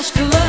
acho que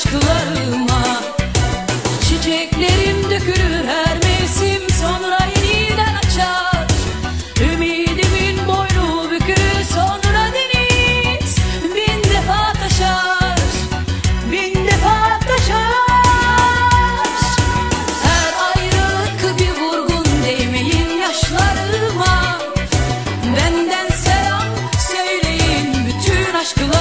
aşklarıma. Çiçeklerim dökülür her mevsim sonra yeniden açar. Ümidimin boynu bükülür sonra deniz bin defa taşar. Bin defa taşar. Her ayrılık bir vurgun değmeyin yaşlarıma? Benden selam söyleyin bütün aşklar